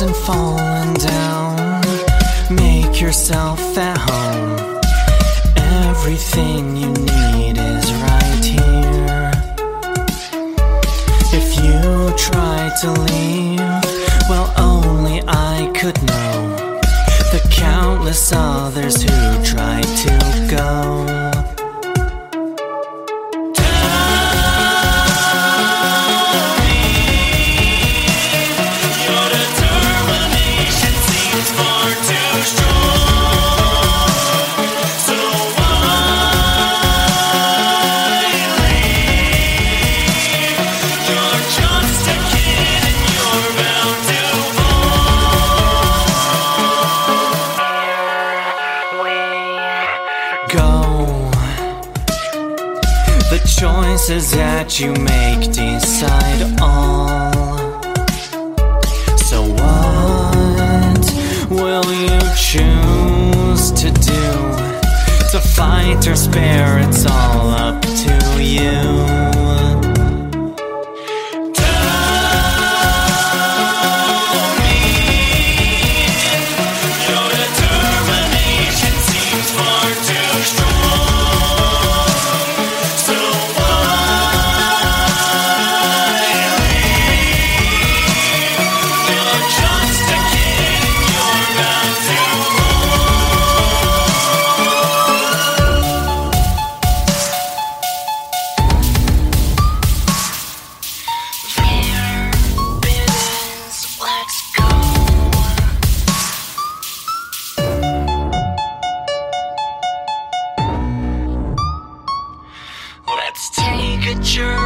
and fallen down, make yourself at home. Everything you need is right here. If you try to leave, well, only I could know. The countless others who tried to go. Go. The choices that you make decide all. So, what will you choose to do? To fight or spare, it's all up to you. Journey.